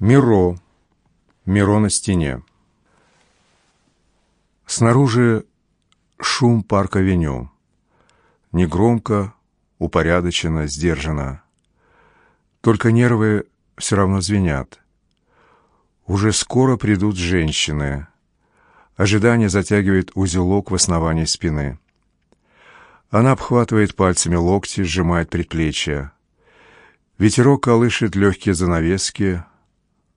Миро. Миро на стене. Снаружи шум парк-авеню. Негромко, упорядоченно, сдержанно. Только нервы все равно звенят. Уже скоро придут женщины. Ожидание затягивает узелок в основании спины. Она обхватывает пальцами локти, сжимает предплечья. Ветерок колышет легкие занавески,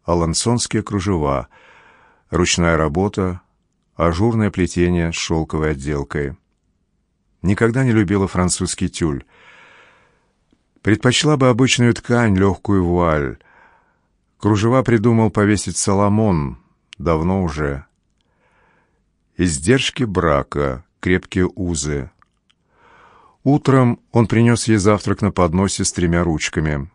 алансонские кружева, ручная работа, ажурное плетение с шелковой отделкой. Никогда не любила французский тюль. Предпочла бы обычную ткань, легкую вуаль. Кружева придумал повесить Соломон, давно уже. Издержки брака, крепкие узы — Утром он принес ей завтрак на подносе с тремя ручками.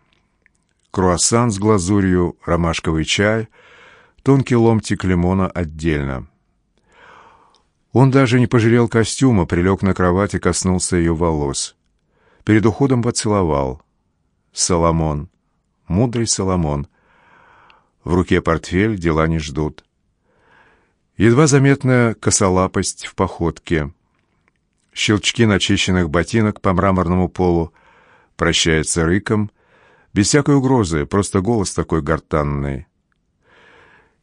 Круассан с глазурью, ромашковый чай, тонкий ломтик лимона отдельно. Он даже не пожалел костюма, прилег на кровать и коснулся ее волос. Перед уходом поцеловал. Соломон. Мудрый Соломон. В руке портфель, дела не ждут. Едва заметная косолапость в походке — щелчки начищенных ботинок по мраморному полу, прощается рыком, без всякой угрозы, просто голос такой гортанный.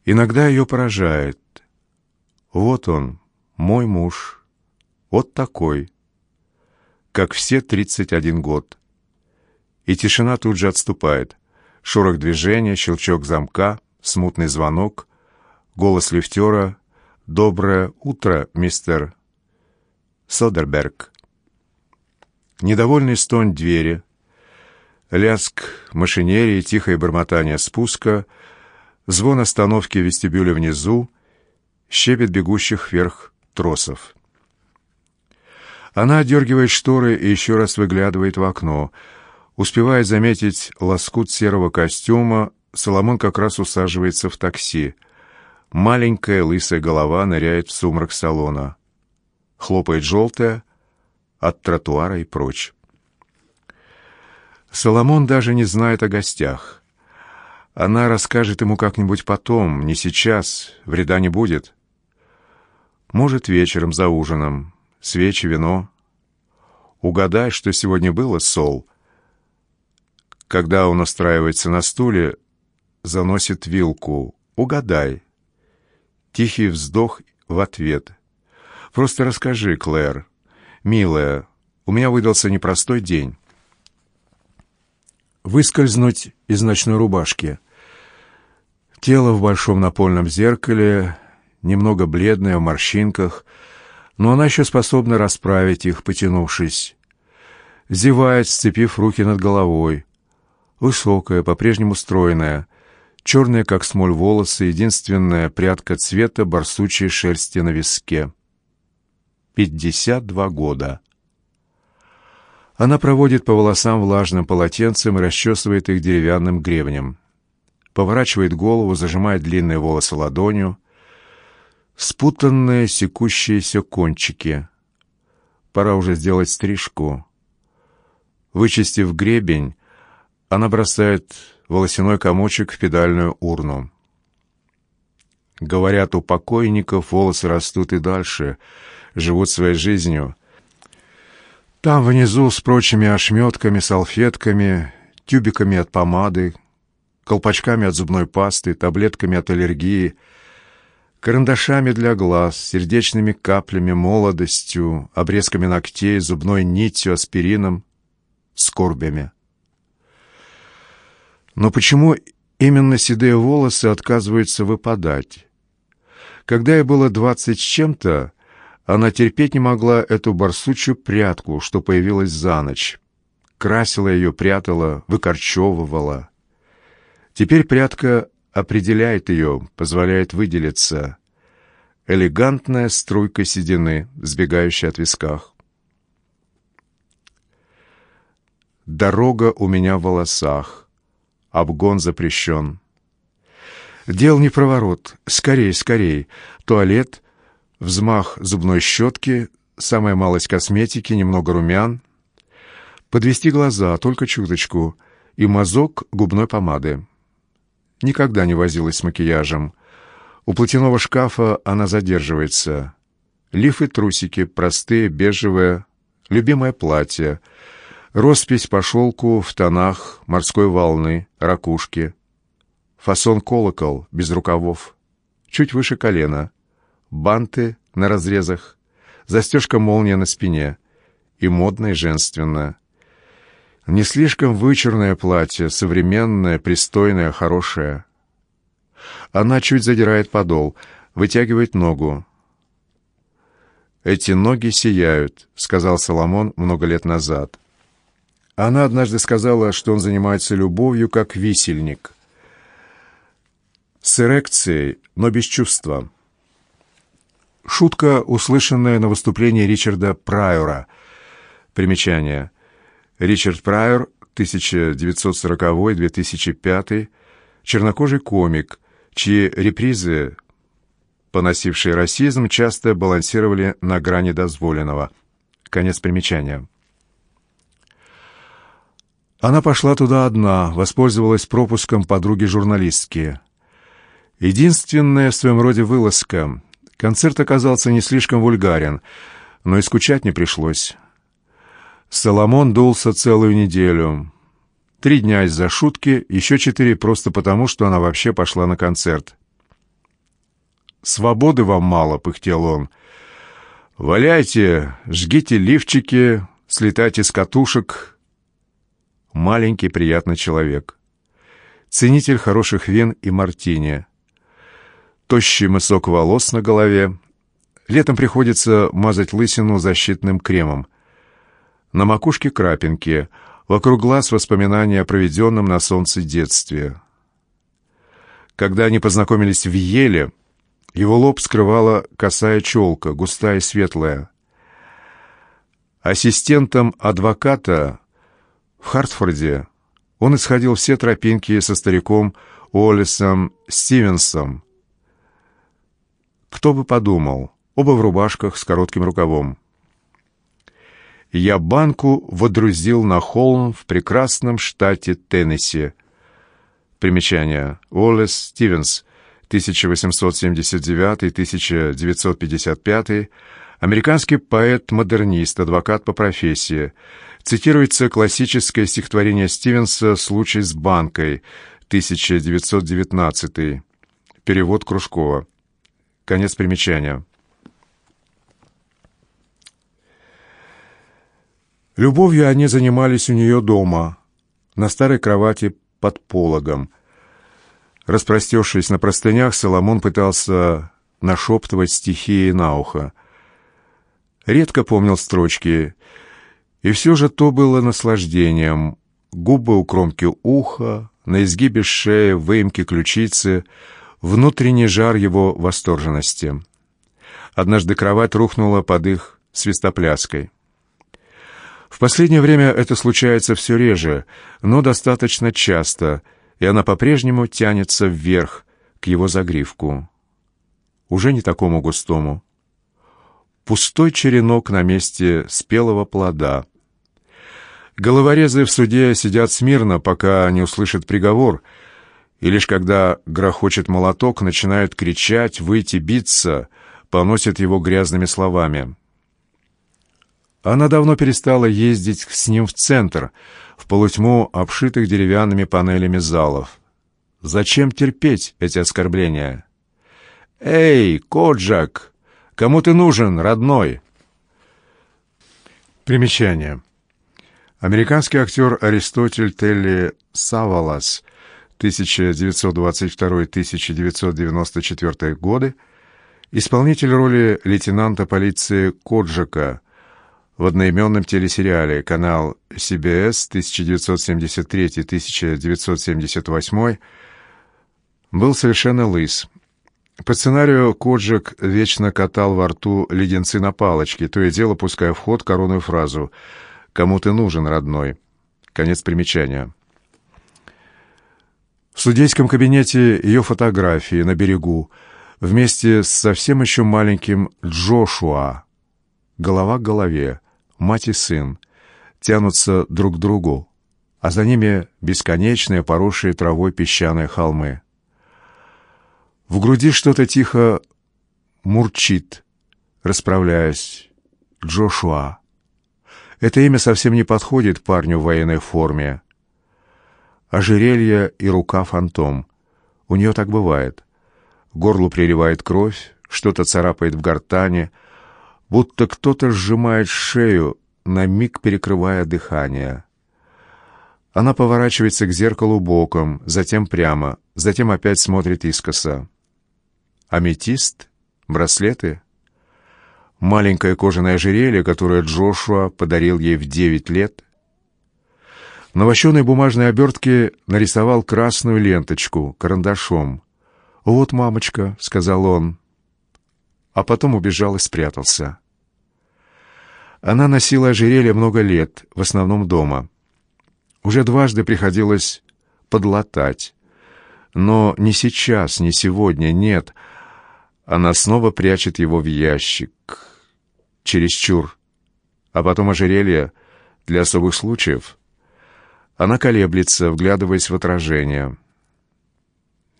Иногда ее поражает. Вот он, мой муж, вот такой, как все тридцать один год. И тишина тут же отступает. Шорох движения, щелчок замка, смутный звонок, голос лифтера «Доброе утро, мистер Содерберг. Недовольный стон двери, лязг машинерии, тихое бормотание спуска, звон остановки в вестибюле внизу, щепет бегущих вверх тросов. Она отдергивает шторы и еще раз выглядывает в окно. Успевает заметить лоскут серого костюма, Соломон как раз усаживается в такси. Маленькая лысая голова ныряет в сумрак салона хлопает желтая, от тротуара и прочь. Соломон даже не знает о гостях. Она расскажет ему как-нибудь потом, не сейчас, вреда не будет. Может, вечером за ужином, свечи, вино. Угадай, что сегодня было, Сол. Когда он устраивается на стуле, заносит вилку. Угадай. Тихий вздох в ответ — Просто расскажи, Клэр. Милая, у меня выдался непростой день. Выскользнуть из ночной рубашки. Тело в большом напольном зеркале, немного бледное, в морщинках, но она еще способна расправить их, потянувшись. Зевает, сцепив руки над головой. Высокая, по-прежнему стройная, черная, как смоль, волосы, единственная прядка цвета барсучьей шерсти на виске. 52 года. Она проводит по волосам влажным полотенцем и расчесывает их деревянным гребнем. Поворачивает голову, зажимает длинные волосы ладонью. Спутанные секущиеся кончики. Пора уже сделать стрижку. Вычистив гребень, она бросает волосяной комочек в педальную урну. Говорят, у покойников волосы растут и дальше — живут своей жизнью. Там внизу с прочими ошметками, салфетками, тюбиками от помады, колпачками от зубной пасты, таблетками от аллергии, карандашами для глаз, сердечными каплями, молодостью, обрезками ногтей, зубной нитью, аспирином, скорбями. Но почему именно седые волосы отказываются выпадать? Когда я было двадцать с чем-то, она терпеть не могла эту барсучью прядку, что появилась за ночь. Красила ее, прятала, выкорчевывала. Теперь прядка определяет ее, позволяет выделиться. Элегантная струйка седины, сбегающая от висках. Дорога у меня в волосах. Обгон запрещен. Дел не проворот. Скорей, скорей. Туалет — взмах зубной щетки, самая малость косметики, немного румян, подвести глаза, только чуточку, и мазок губной помады. никогда не возилась с макияжем. У платяного шкафа она задерживается. Лифы, трусики, простые, бежевые, любимое платье, роспись по шелку в тонах морской волны, ракушки, фасон колокол, без рукавов, чуть выше колена, банты на разрезах, застежка-молния на спине и модно и женственно. Не слишком вычурное платье, современное, пристойное, хорошее. Она чуть задирает подол, вытягивает ногу. «Эти ноги сияют», — сказал Соломон много лет назад. Она однажды сказала, что он занимается любовью, как висельник. С эрекцией, но без чувства. Шутка, услышанная на выступлении Ричарда Прайора. Примечание. Ричард Прайор, 1940-2005, чернокожий комик, чьи репризы поносившие расизм, часто балансировали на грани дозволенного. Конец примечания. Она пошла туда одна, воспользовалась пропуском подруги-журналистки. Единственная в своем роде вылазка. Концерт оказался не слишком вульгарен, но и скучать не пришлось. Соломон дулся целую неделю. Три дня из-за шутки, еще четыре просто потому, что она вообще пошла на концерт. «Свободы вам мало», — пыхтел он. «Валяйте, жгите лифчики, слетайте с катушек». Маленький приятный человек. Ценитель хороших вин и мартини. Тощий мысок волос на голове. Летом приходится мазать лысину защитным кремом. На макушке крапинки, вокруг глаз воспоминания о проведенном на солнце детстве. Когда они познакомились в Еле, его лоб скрывала косая челка, густая и светлая. Ассистентом адвоката в Хартфорде он исходил все тропинки со стариком Уоллесом Стивенсом. Кто бы подумал, оба в рубашках с коротким рукавом. Я банку водрузил на холм в прекрасном штате Теннесси. Примечание. Уоллес Стивенс, 1879-1955, американский поэт-модернист, адвокат по профессии. Цитируется классическое стихотворение Стивенса «Случай с банкой», 1919. Перевод Кружкова. Конец примечания. Любовью они занимались у нее дома, на старой кровати под пологом – Распростершись на простынях, Соломон пытался нашептывать стихии на ухо. Редко помнил строчки, и все же то было наслаждением. Губы у кромки уха, на изгибе шеи, выемки ключицы, внутренний жар его восторженности. Однажды кровать рухнула под их свистопляской. В последнее время это случается все реже, но достаточно часто — и она по-прежнему тянется вверх, к его загривку. Уже не такому густому. Пустой черенок на месте спелого плода. Головорезы в суде сидят смирно, пока не услышат приговор, и лишь когда грохочет молоток, начинают кричать, выйти, биться, поносят его грязными словами. Она давно перестала ездить с ним в центр — в полутьму обшитых деревянными панелями залов. Зачем терпеть эти оскорбления? «Эй, Коджак! Кому ты нужен, родной?» Примечание. Американский актер Аристотель Телли Савалас 1922-1994 годы, исполнитель роли лейтенанта полиции Коджака – в одноименном телесериале канал CBS 1973-1978 был совершенно лыс. По сценарию Коджик вечно катал во рту леденцы на палочке, то и дело пуская в ход коронную фразу «Кому ты нужен, родной?» Конец примечания. В судейском кабинете ее фотографии на берегу вместе с совсем еще маленьким Джошуа. Голова к голове мать и сын, тянутся друг к другу, а за ними бесконечные поросшие травой песчаные холмы. В груди что-то тихо мурчит, расправляясь. Джошуа. Это имя совсем не подходит парню в военной форме. Ожерелье и рука фантом. У нее так бывает. Горлу приливает кровь, что-то царапает в гортане, будто кто-то сжимает шею, на миг перекрывая дыхание. Она поворачивается к зеркалу боком, затем прямо, затем опять смотрит искоса. Аметист? Браслеты? Маленькое кожаное ожерелье, которое Джошуа подарил ей в девять лет. На вощеной бумажной обертке нарисовал красную ленточку карандашом. «Вот, мамочка», — сказал он, а потом убежал и спрятался. Она носила ожерелье много лет, в основном дома. Уже дважды приходилось подлатать. Но не сейчас, не сегодня, нет. Она снова прячет его в ящик. Чересчур. А потом ожерелье для особых случаев. Она колеблется, вглядываясь в отражение.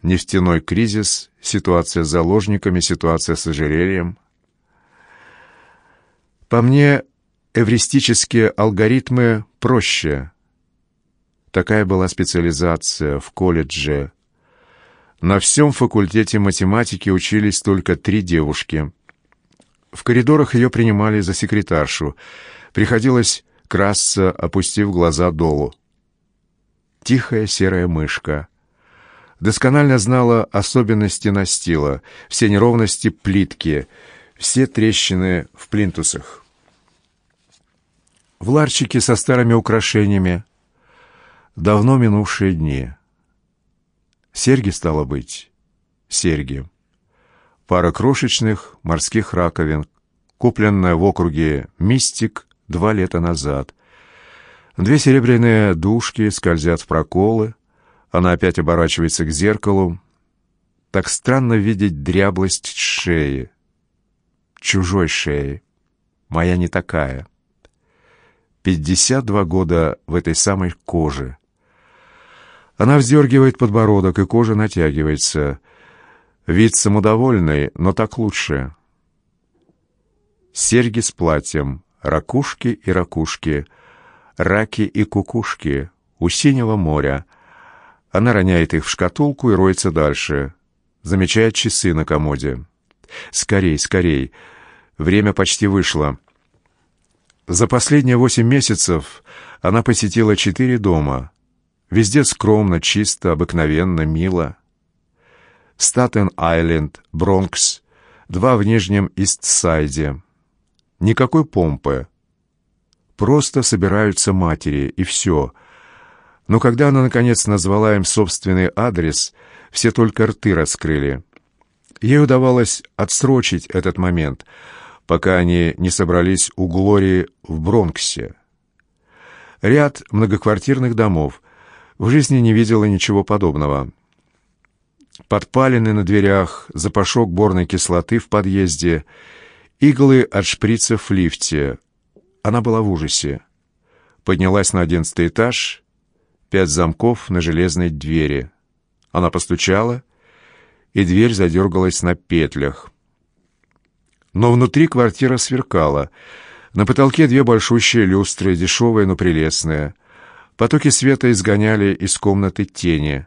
Нефтяной кризис, ситуация с заложниками, ситуация с ожерельем. По мне, эвристические алгоритмы проще. Такая была специализация в колледже. На всем факультете математики учились только три девушки. В коридорах ее принимали за секретаршу. Приходилось красться, опустив глаза долу. Тихая серая мышка. Досконально знала особенности настила, все неровности плитки, все трещины в плинтусах. В ларчике со старыми украшениями, давно минувшие дни. Серьги, стало быть, серьги. Пара крошечных морских раковин, купленная в округе «Мистик» два лета назад. Две серебряные дужки скользят в проколы. Она опять оборачивается к зеркалу. Так странно видеть дряблость шеи. Чужой шеи. Моя не такая. Пятьдесят два года в этой самой коже. Она вздергивает подбородок, и кожа натягивается. Вид самодовольный, но так лучше. Серьги с платьем, ракушки и ракушки, раки и кукушки у синего моря. Она роняет их в шкатулку и роется дальше. Замечает часы на комоде. «Скорей, скорей! Время почти вышло». За последние восемь месяцев она посетила четыре дома — Везде скромно, чисто, обыкновенно, мило. Статен-Айленд, Бронкс, два в Нижнем Истсайде. Никакой помпы. Просто собираются матери, и все. Но когда она, наконец, назвала им собственный адрес, все только рты раскрыли. Ей удавалось отсрочить этот момент, пока они не собрались у Глории в Бронксе. Ряд многоквартирных домов — в жизни не видела ничего подобного. Подпалины на дверях, запашок борной кислоты в подъезде, иглы от шприцев в лифте. Она была в ужасе. Поднялась на одиннадцатый этаж, пять замков на железной двери. Она постучала, и дверь задергалась на петлях. Но внутри квартира сверкала. На потолке две большущие люстры, дешевые, но прелестные. Потоки света изгоняли из комнаты тени.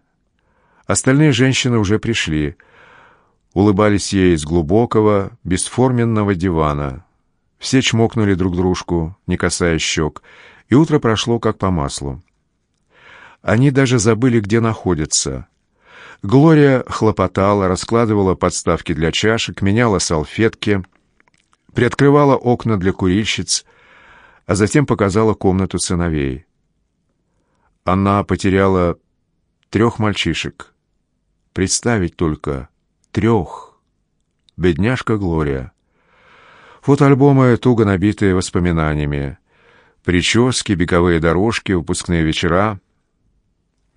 Остальные женщины уже пришли. Улыбались ей из глубокого, бесформенного дивана. Все чмокнули друг дружку, не касаясь щек, и утро прошло как по маслу. Они даже забыли, где находятся. Глория хлопотала, раскладывала подставки для чашек, меняла салфетки, приоткрывала окна для курильщиц, а затем показала комнату сыновей. Она потеряла трех мальчишек. Представить только, трех. Бедняжка Глория. Фотоальбомы, туго набитые воспоминаниями. Прически, беговые дорожки, выпускные вечера.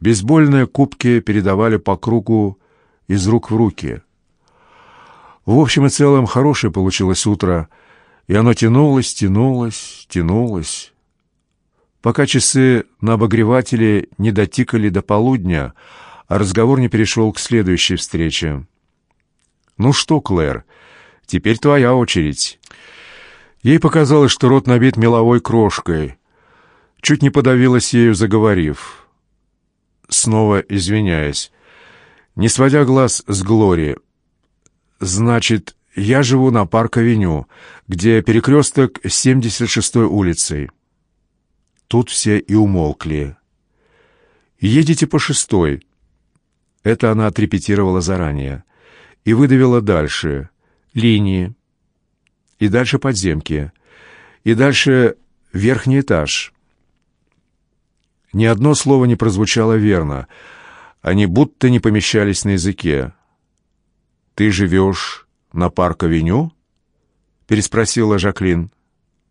Бейсбольные кубки передавали по кругу из рук в руки. В общем и целом, хорошее получилось утро, и оно тянулось, тянулось, тянулось пока часы на обогревателе не дотикали до полудня, а разговор не перешел к следующей встрече. «Ну что, Клэр, теперь твоя очередь». Ей показалось, что рот набит меловой крошкой. Чуть не подавилась ею, заговорив. Снова извиняясь. Не сводя глаз с Глори. «Значит, я живу на Парк-авеню, где перекресток с 76-й улицей». Тут все и умолкли. «Едете по шестой». Это она отрепетировала заранее. И выдавила дальше. Линии. И дальше подземки. И дальше верхний этаж. Ни одно слово не прозвучало верно. Они будто не помещались на языке. «Ты живешь на Парк-авеню?» — переспросила Жаклин.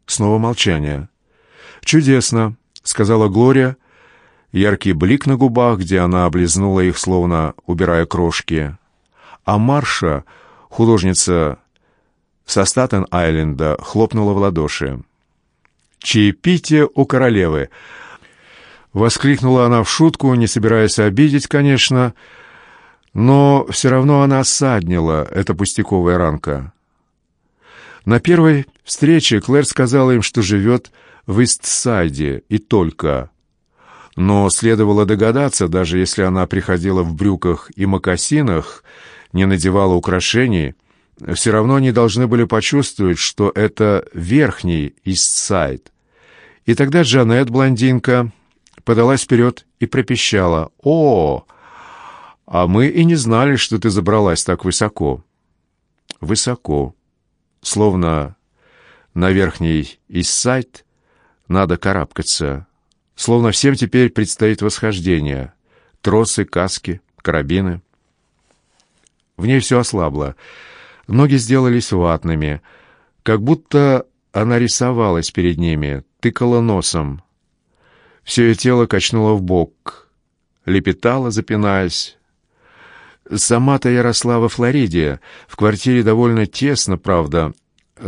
Снова молчание. «Чудесно», — сказала Глория. Яркий блик на губах, где она облизнула их, словно убирая крошки. А Марша, художница со Статен-Айленда, хлопнула в ладоши. «Чаепитие у королевы!» Воскликнула она в шутку, не собираясь обидеть, конечно, но все равно она осаднила, эта пустяковая ранка. На первой встрече Клэр сказала им, что живет в Истсайде и только. Но следовало догадаться, даже если она приходила в брюках и мокасинах, не надевала украшений, все равно они должны были почувствовать, что это верхний Истсайд. И тогда Джанет, блондинка, подалась вперед и пропищала. «О, а мы и не знали, что ты забралась так высоко». «Высоко», словно на верхний Иссайд надо карабкаться. Словно всем теперь предстоит восхождение. Тросы, каски, карабины. В ней все ослабло. Ноги сделались ватными, как будто она рисовалась перед ними, тыкала носом. Все ее тело качнуло в бок, лепетала, запинаясь. Сама-то я росла во Флориде, в квартире довольно тесно, правда.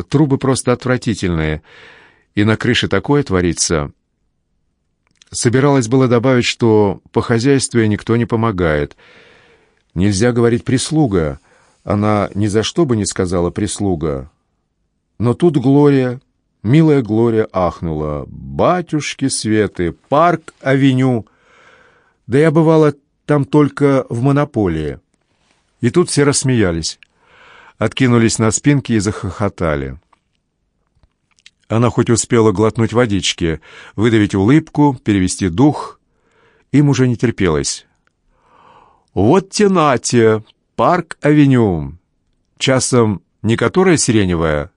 Трубы просто отвратительные — и на крыше такое творится. Собиралась было добавить, что по хозяйству никто не помогает. Нельзя говорить «прислуга». Она ни за что бы не сказала «прислуга». Но тут Глория, милая Глория, ахнула. «Батюшки Светы, парк-авеню!» Да я бывала там только в монополии. И тут все рассмеялись, откинулись на спинки и захохотали. Она хоть успела глотнуть водички, выдавить улыбку, перевести дух. Им уже не терпелось. «Вот тенате, парк-авеню. Часом не которая сиреневая?»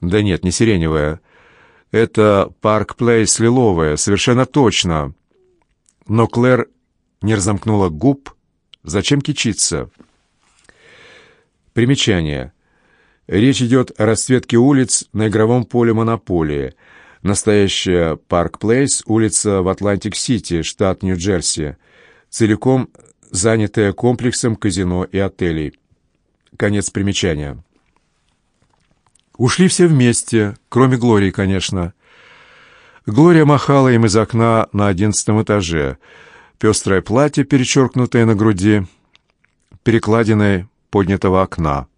«Да нет, не сиреневая. Это парк-плейс лиловая, совершенно точно». Но Клэр не разомкнула губ. Зачем кичиться? Примечание. Речь идет о расцветке улиц на игровом поле «Монополии». Настоящая Парк Плейс, улица в Атлантик-Сити, штат Нью-Джерси, целиком занятая комплексом казино и отелей. Конец примечания. Ушли все вместе, кроме Глории, конечно. Глория махала им из окна на одиннадцатом этаже. Пестрое платье, перечеркнутое на груди, перекладиной поднятого окна.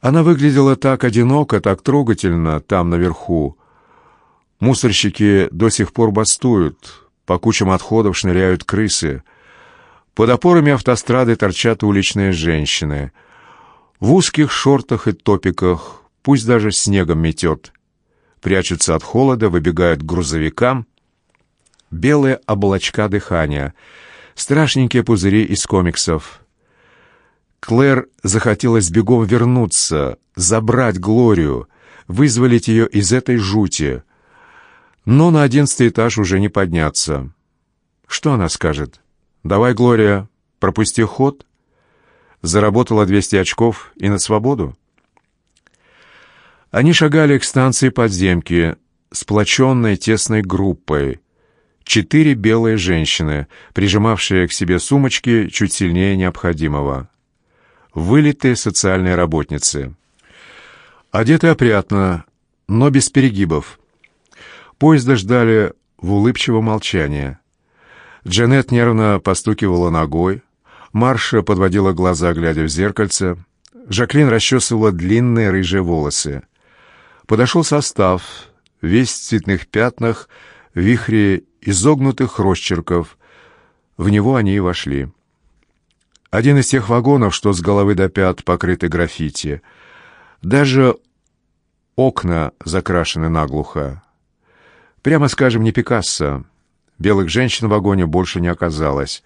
Она выглядела так одиноко, так трогательно там наверху. Мусорщики до сих пор бастуют, по кучам отходов шныряют крысы. Под опорами автострады торчат уличные женщины. В узких шортах и топиках, пусть даже снегом метет. Прячутся от холода, выбегают к грузовикам. Белые облачка дыхания, страшненькие пузыри из комиксов — Клэр захотелось бегом вернуться, забрать Глорию, вызволить ее из этой жути. Но на одиннадцатый этаж уже не подняться. Что она скажет? «Давай, Глория, пропусти ход». Заработала 200 очков и на свободу. Они шагали к станции подземки, сплоченной тесной группой. Четыре белые женщины, прижимавшие к себе сумочки чуть сильнее необходимого вылитые социальные работницы. Одеты опрятно, но без перегибов. Поезда ждали в улыбчивом молчании. Джанет нервно постукивала ногой, Марша подводила глаза, глядя в зеркальце. Жаклин расчесывала длинные рыжие волосы. Подошел состав, весь в цветных пятнах, в вихре изогнутых росчерков. В него они и вошли. Один из тех вагонов, что с головы до пят покрыты граффити. Даже окна закрашены наглухо. Прямо скажем, не Пикассо. Белых женщин в вагоне больше не оказалось.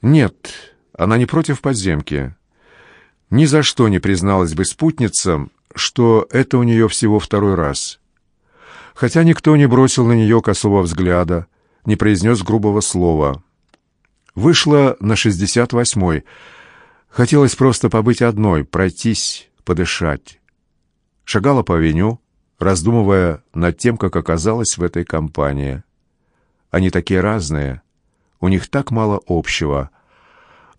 Нет, она не против подземки. Ни за что не призналась бы спутницам, что это у нее всего второй раз. Хотя никто не бросил на нее косого взгляда, не произнес грубого слова. Вышла на шестьдесят восьмой. Хотелось просто побыть одной, пройтись, подышать. Шагала по авеню, раздумывая над тем, как оказалась в этой компании. Они такие разные, у них так мало общего.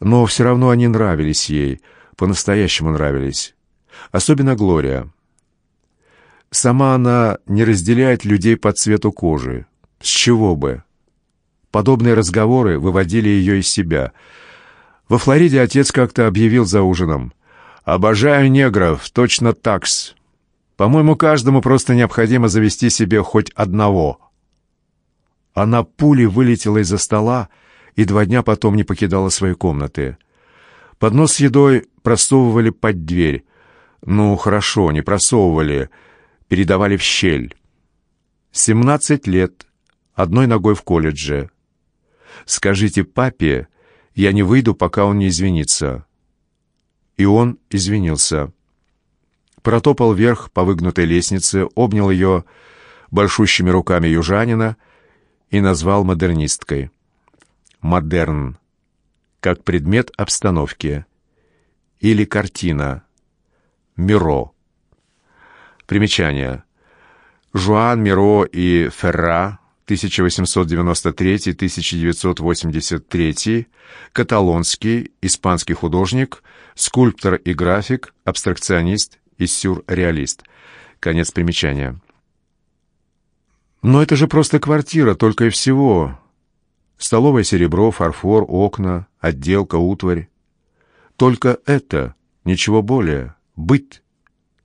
Но все равно они нравились ей, по-настоящему нравились. Особенно Глория. Сама она не разделяет людей по цвету кожи. С чего бы? Подобные разговоры выводили ее из себя. Во Флориде отец как-то объявил за ужином. «Обожаю негров, точно такс. По-моему, каждому просто необходимо завести себе хоть одного». Она пулей вылетела из-за стола и два дня потом не покидала своей комнаты. Поднос с едой просовывали под дверь. Ну, хорошо, не просовывали, передавали в щель. Семнадцать лет, одной ногой в колледже. Скажите папе, я не выйду, пока он не извинится. И он извинился. Протопал вверх по выгнутой лестнице, обнял ее большущими руками южанина и назвал модернисткой. Модерн. Как предмет обстановки. Или картина. Миро. Примечание. Жуан Миро и Ферра 1893-1983, каталонский, испанский художник, скульптор и график, абстракционист и сюрреалист. Конец примечания. Но это же просто квартира, только и всего. Столовое серебро, фарфор, окна, отделка, утварь. Только это, ничего более, быт.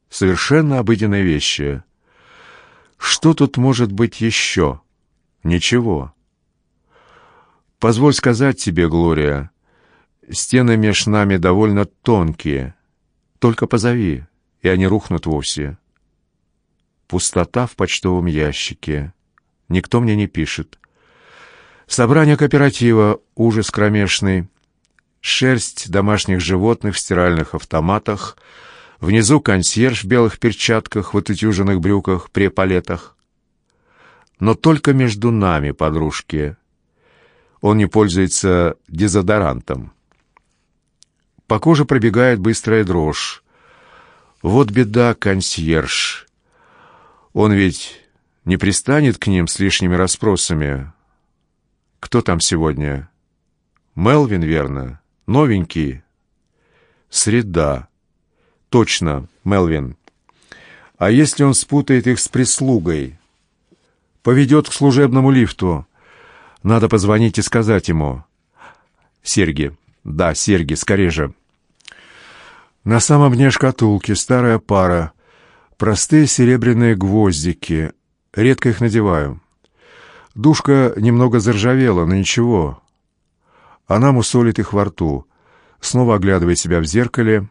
Совершенно обыденные вещи. Что тут может быть еще? Ничего. Позволь сказать тебе, Глория, стены меж нами довольно тонкие. Только позови, и они рухнут вовсе. Пустота в почтовом ящике. Никто мне не пишет. Собрание кооператива, ужас кромешный. Шерсть домашних животных в стиральных автоматах. Внизу консьерж в белых перчатках, в отутюженных брюках, при палетах но только между нами, подружки. Он не пользуется дезодорантом. По коже пробегает быстрая дрожь. Вот беда, консьерж. Он ведь не пристанет к ним с лишними расспросами. Кто там сегодня? Мелвин, верно? Новенький? Среда. Точно, Мелвин. А если он спутает их с прислугой? поведет к служебному лифту. Надо позвонить и сказать ему. Серьги. Да, серьги, скорее же. На самом дне шкатулки старая пара. Простые серебряные гвоздики. Редко их надеваю. Душка немного заржавела, но ничего. Она мусолит их во рту. Снова оглядывает себя в зеркале.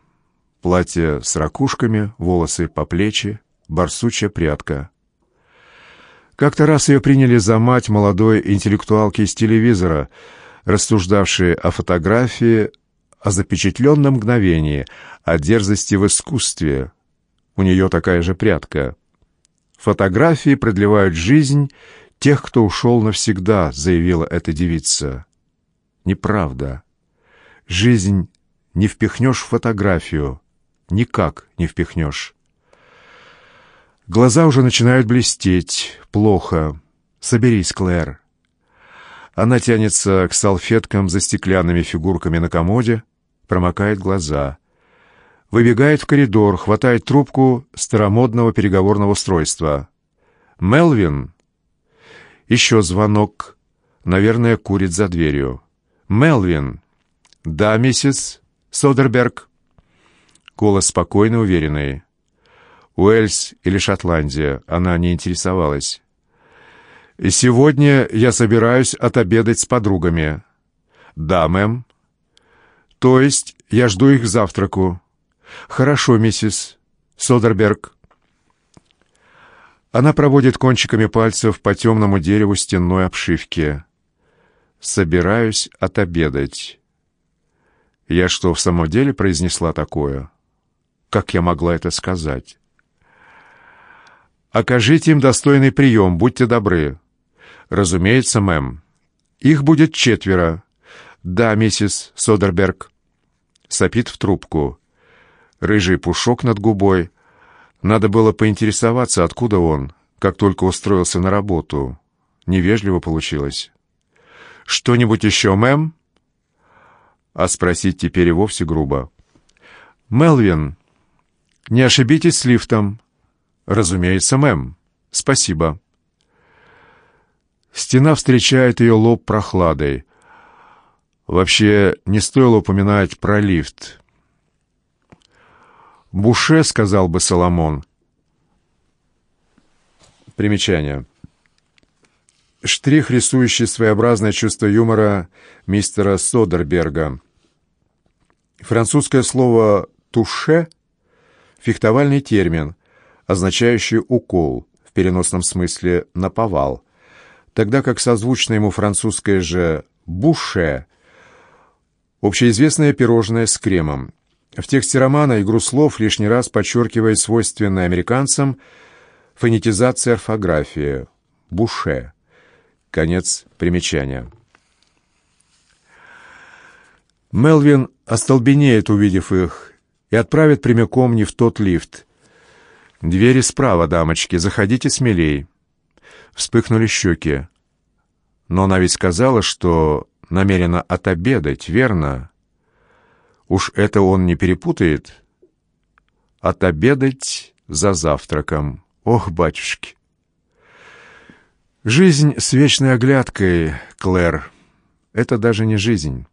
Платье с ракушками, волосы по плечи, барсучья прядка. Как-то раз ее приняли за мать молодой интеллектуалки из телевизора, рассуждавшей о фотографии, о запечатленном мгновении, о дерзости в искусстве. У нее такая же прядка. «Фотографии продлевают жизнь тех, кто ушел навсегда», — заявила эта девица. Неправда. Жизнь не впихнешь в фотографию. Никак не впихнешь. Глаза уже начинают блестеть. Плохо. Соберись, Клэр. Она тянется к салфеткам за стеклянными фигурками на комоде, промокает глаза. Выбегает в коридор, хватает трубку старомодного переговорного устройства. «Мелвин?» Еще звонок. Наверное, курит за дверью. «Мелвин, «Да, миссис Содерберг». Голос спокойный, уверенный. Уэльс или Шотландия, она не интересовалась. «Сегодня я собираюсь отобедать с подругами». «Да, мэм». «То есть я жду их к завтраку». «Хорошо, миссис Содерберг». Она проводит кончиками пальцев по темному дереву стенной обшивки. «Собираюсь отобедать». Я что, в самом деле произнесла такое? Как я могла это сказать? «Окажите им достойный прием, будьте добры». «Разумеется, мэм. Их будет четверо». «Да, миссис Содерберг». Сопит в трубку. Рыжий пушок над губой. Надо было поинтересоваться, откуда он, как только устроился на работу. Невежливо получилось. «Что-нибудь еще, мэм?» А спросить теперь и вовсе грубо. «Мелвин, не ошибитесь с лифтом». «Разумеется, мэм. Спасибо». Стена встречает ее лоб прохладой. Вообще, не стоило упоминать про лифт. «Буше», — сказал бы Соломон. Примечание. Штрих, рисующий своеобразное чувство юмора мистера Содерберга. Французское слово «туше» — фехтовальный термин, означающий «укол», в переносном смысле «наповал», тогда как созвучно ему французское же «буше» — общеизвестное пирожное с кремом. В тексте романа игру слов лишний раз подчеркивает свойственная американцам фонетизация орфографии «буше». Конец примечания. Мелвин остолбенеет, увидев их, и отправит прямиком не в тот лифт, «Двери справа, дамочки, заходите смелей». Вспыхнули щеки. Но она ведь сказала, что намерена отобедать, верно? Уж это он не перепутает? Отобедать за завтраком. Ох, батюшки! Жизнь с вечной оглядкой, Клэр, это даже не жизнь.